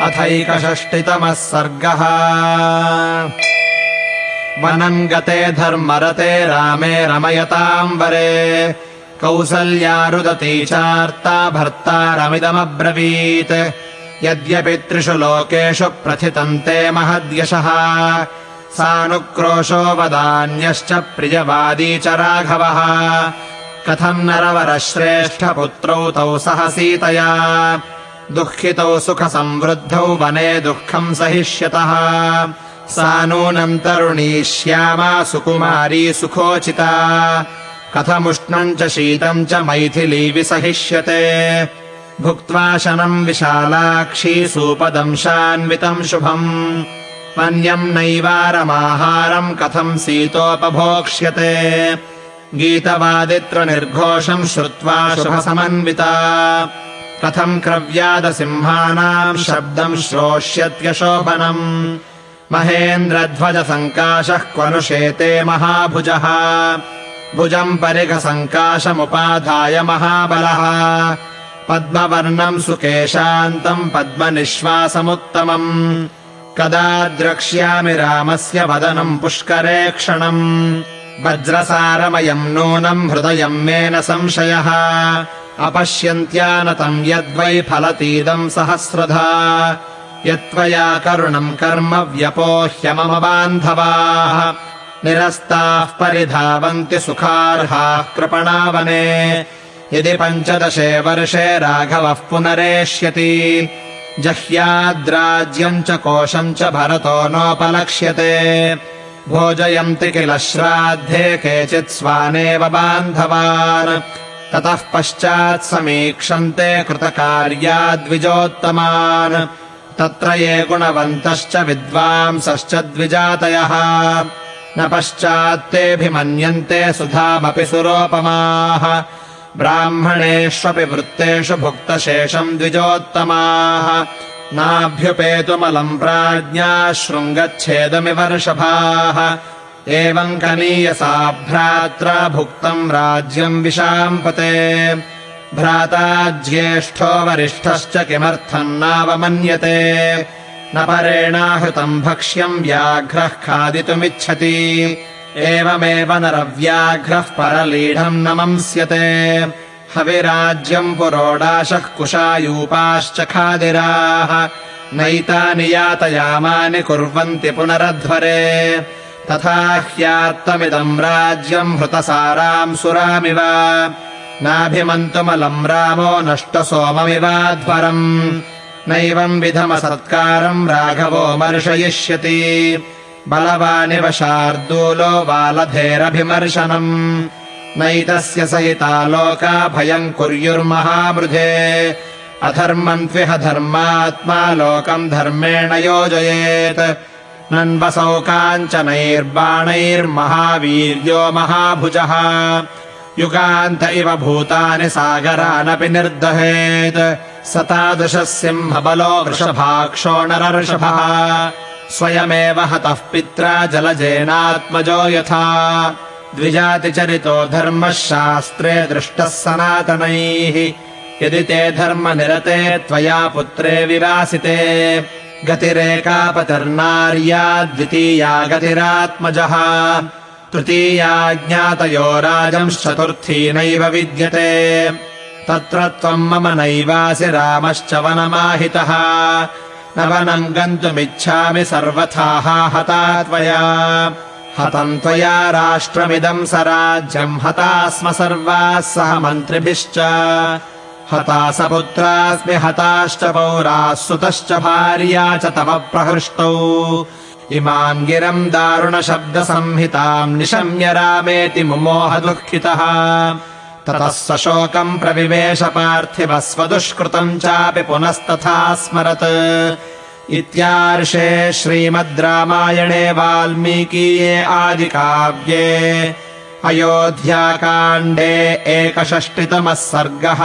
अथैकषष्टितमः सर्गः। वनम् गते धर्मरते रामे रमयताम् वरे कौसल्यारुदती चार्ता भर्तारमिदमब्रवीत् यद्यपि त्रिषु लोकेषु प्रथितम् ते महद्यशः। सानुक्रोशो वदान्यश्च प्रियवादी च राघवः। कथम् नरवरश्रेष्ठपुत्रौ तौ सह सीतया दुःखितौ सुखसंवृद्धौ वने दुःखम् सहिष्यतः। सा नूनम् तरुणी श्यामा सुकुमारी सुखोचिता। कथमुष्णम् च शीतम् च मैथिली विसहिष्यते भुक्त्वा शनम् विशालाक्षी सूपदंशान्वितम् शुभम्। मन्यम् नैवारमाहारम् कथम् सीतोपभोक्ष्यते। गीतवादित्रनिर्घोषम् श्रुत्वा शुभसमन्विता कथम् क्रव्यादसिंहानाम् शब्दम् श्रोष्यत्यशोभनम्। महेन्द्रध्वजसङ्काशः क्वनु शेते महाभुजः। भुजम् परिघसङ्काशमुपाधाय महाबलः। पद्मवर्णम् सुकेशान्तम् पद्मनिःश्वासमुत्तमम्। कदा द्रक्ष्यामि रामस्य वदनम् पुष्करे क्षणम्। वज्रसारमयम् नूनम् हृदयम् मे न संशयः अपश्यन्त्यानतम् यद्वै फलतीदम् सहस्रधा। यत्त्वया करुणम् कर्म व्यपोह्य मम बान्धवाः। निरस्ताः परिधावन्ति सुखार्हाः कृपणावने। यदि पञ्चदशे वर्षे राघवः पुनरेष्यति जह्याद्राज्यम् च कोशम् च भरतो नोपलक्ष्यते। भोजयन्ति किल श्राद्धे केचित् स्वानेव बान्धवान् ततः पश्चात् समीक्षन्ते कृतकार्याद्विजोत्तमान्। तत्र ये गुणवन्तश्च विद्वांसश्च द्विजातयः। न पश्चात्तेऽभिमन्यन्ते सुधामपि सुरोपमाः। ब्राह्मणेष्वपि वृत्तेषु भुक्तशेषम् द्विजोत्तमाः। नाभ्युपेतुमलम् प्राज्ञा शृङ्गच्छेदमिवर्षभाः एवम् कनीयसा भ्रात्रा भुक्तम् राज्यम् विशाम्पते। भ्राता ज्येष्ठो वरिष्ठश्च किमर्थम् नावमन्यते। न परेणाहृतम् भक्ष्यम् व्याघ्रः खादितुमिच्छति। एवमेव नरव्याघ्रः परलीढम् न मंस्यते हविराज्यम् पुरोडाशः कुशायूपाश्च खादिराः। नैतानि यातयामानि कुर्वन्ति पुनरध्वरे तथा ह्यात्तमिदम् राज्यम् हृतसाराम् सुरामिव। नाभिमन्तुमलम् रामो नष्टसोममिवाध्वरम् नैवम् विधमसत्कारम् राघवो मर्शयिष्यति बलवानिव शार्दूलो बालधेरभिमर्शनम् नैतस्य सहिता लोका भयम् कुर्युर्महामृधे। अधर्मम् त्विह धर्मात्मा लोकम् धर्मेण योजयेत् नन्वसौ काञ्चनैर्बाणैर्महावीर्यो महाभुजः। युगान्त इव भूतानि सागरानपि निर्दहेत्। स तादृशः सिंहबलो वृषभाक्षो नरर्षभः। स्वयमेव हतः पित्रा जलजेनात्मजो यथा। द्विजातिचरितो धर्मः शास्त्रे दृष्टः सनातनैः। यदि ते धर्मनिरते त्वया पुत्रे विरासिते गतिरेकापतिर्नार्या द्वितीया गतिरात्मजः तृतीया ज्ञातयो राजंश्चतुर्थी नैव विद्यते। तत्र त्वम् मम नैवासि रामश्च वनमाहितः। न वनम् गन्तुमिच्छामि सर्वथा हता त्वया। हतम् त्वया राष्ट्रमिदम् स राज्यम् हता स्म सर्वाः सह मन्त्रिभिश्च हता स हताश्च पौराः सुतश्च भार्या च तव प्रहृष्टौ। इमाम् गिरम् दारुणशब्दसंहिताम् निशम्य रामेति मुमोह दुःखितः ततः स शोकम् प्रविवेश पार्थिवः स्वदुष्कृतम् चापि पुनस्तथा स्मरत्। इत्यार्षे श्रीमद् रामायणे वाल्मीकीये आदिकाव्ये अयोध्याकाण्डे एकषष्टितमः सर्गः